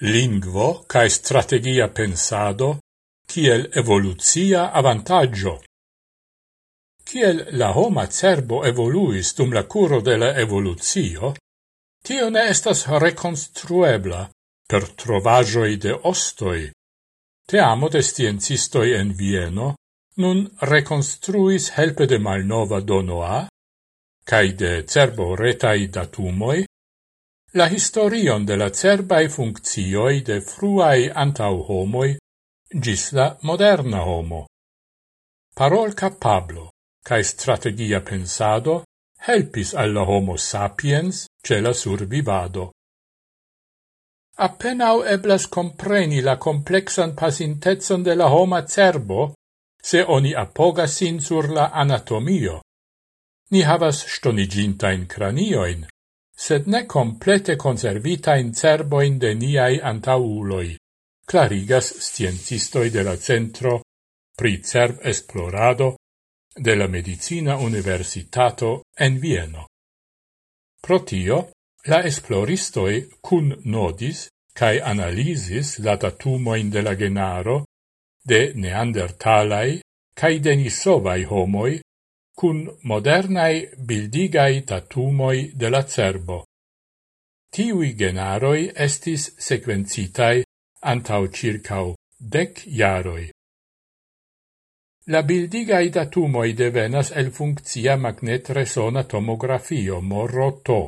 lingvo cae strategia pensado kiel evoluzia avantaggio. Kiel la homa cerbo evoluis dum la curo de la evoluzio, tio ne estas reconstruebla per trovagioi de ostoi. Te amo de sciencistoi en Vieno nun reconstruis helpe de malnova donoa, cae de cerbo retai datumoi, la historion de la cerbai funccioi de fruai antau homoi gis la moderna homo. Parol capablo cae strategia pensado helpis alla homo sapiens ce la survivado. Appenau eblas compreni la complexan pasintetson de la homa cerbo, se oni apogasin sur la anatomio. Ni havas stonigintain cranioin, sed ne complete conservita in cerboin de niai antauloi, clarigas scientistoi de la Centro pri Cerb Esplorado de la Medicina Universitato en Vieno. Protio, la esploristoi cun nodis cae analisis la datumoin de la genaro de neandertalai cae denisovai homoi cun modernai bildigai datumoi de la cerbo. Tiui genaroi estis sequencitai antau circau dec jaroi. La bildigai datumoi devenas el funccia magnetresona tomografio morroto.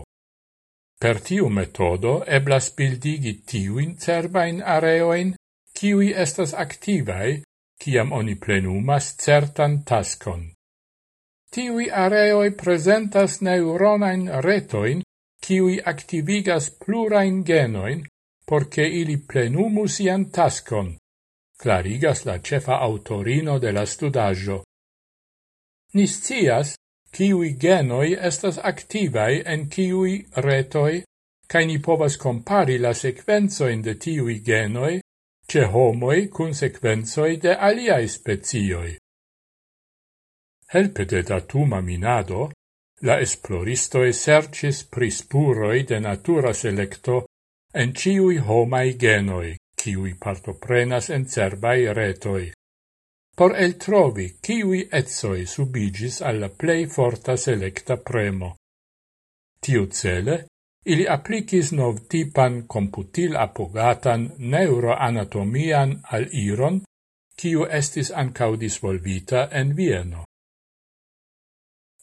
Per tiu metodo eblas bildigi tiuin cerbain areoin, kiui estas activai, ciam oni plenumas certan taskon. Tiui areoi presentas neuronain retoin, kiui activigas plurain genoin, porce ili plenumus ian tascon, clarigas la cefa autorino de la studaggio. Niscias, kiui genoi estas activai en kiui retoi, cae ni povas compari la sequenzoin de tiui genoi, ce homoi cun sequenzoi de aliai spezioi. Helpe de datuma minado, la esploristoi sercis prispuroi de natura selecto en ciui homai genoi, ciui partoprenas en cerbai retoi, por el trovi ciui etsoi subigis alla plei forta selecta premo. Tiu cele, ili applicis nov tipan computil apogatan neuroanatomian al iron, ciu estis ancau disvolvita en Vieno.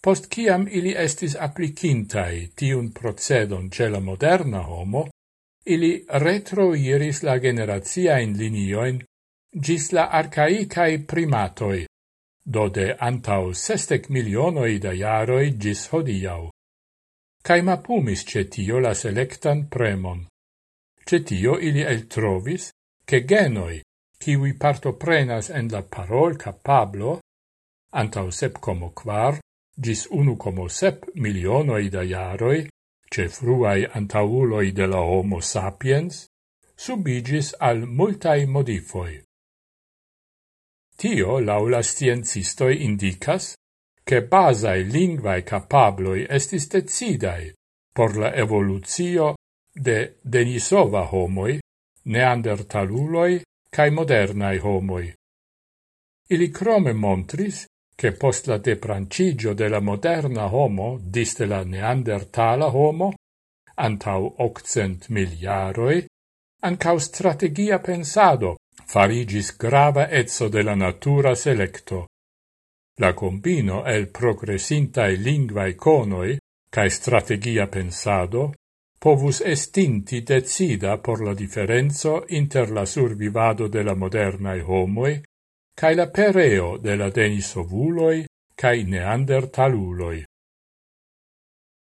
Post ciam ili estis applicintai tiun procedon ce la moderna homo, ili retroiris la generaziaen linioin gis la arcaicae primatoi, do de antau sestec milionoi da iaroi gis hodiau. Cai mapumis cetio la selectan premon. Cetio ili eltrovis che genoi, kiwi partoprenas en la parol capablo, antau sepcomo quar, gis 1,7 milionoi da iaroi, ce fruai antauloi de la homo sapiens, subigis al multai modifoi. Tio laula sciencistoi indicas che basae lingvae capabloi estis decidae por la evoluzio de Denisova homoi, neandertaluloi cae modernae homoi. Ili crome montris che post la deprancigio de la moderna homo diste la neandertala homo, antau occent miliaroi, ancau strategia pensado farigis grava etso de la natura selecto. La combino el progressintae lingvae conoi cae strategia pensado povus estinti decida por la differenzo inter la survivado de la modernae homoi cae la pereo de la denisovuloi cae neandertaluloi.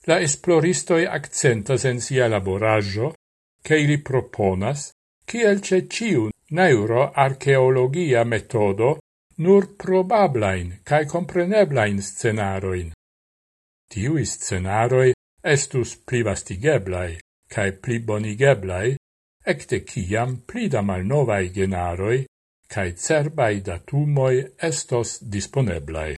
La esploristoi accentas en sia laboraggio che ili proponas ciel ce ciu neuroarcheologia metodo nur probablain cae compreneblain scenaroin. Tiui scenaroi estus pli vastigeblai cae pli bonigeblai, ecte ciam pli da malnovai genaroi cae cerbai datumoi estos disponeblai.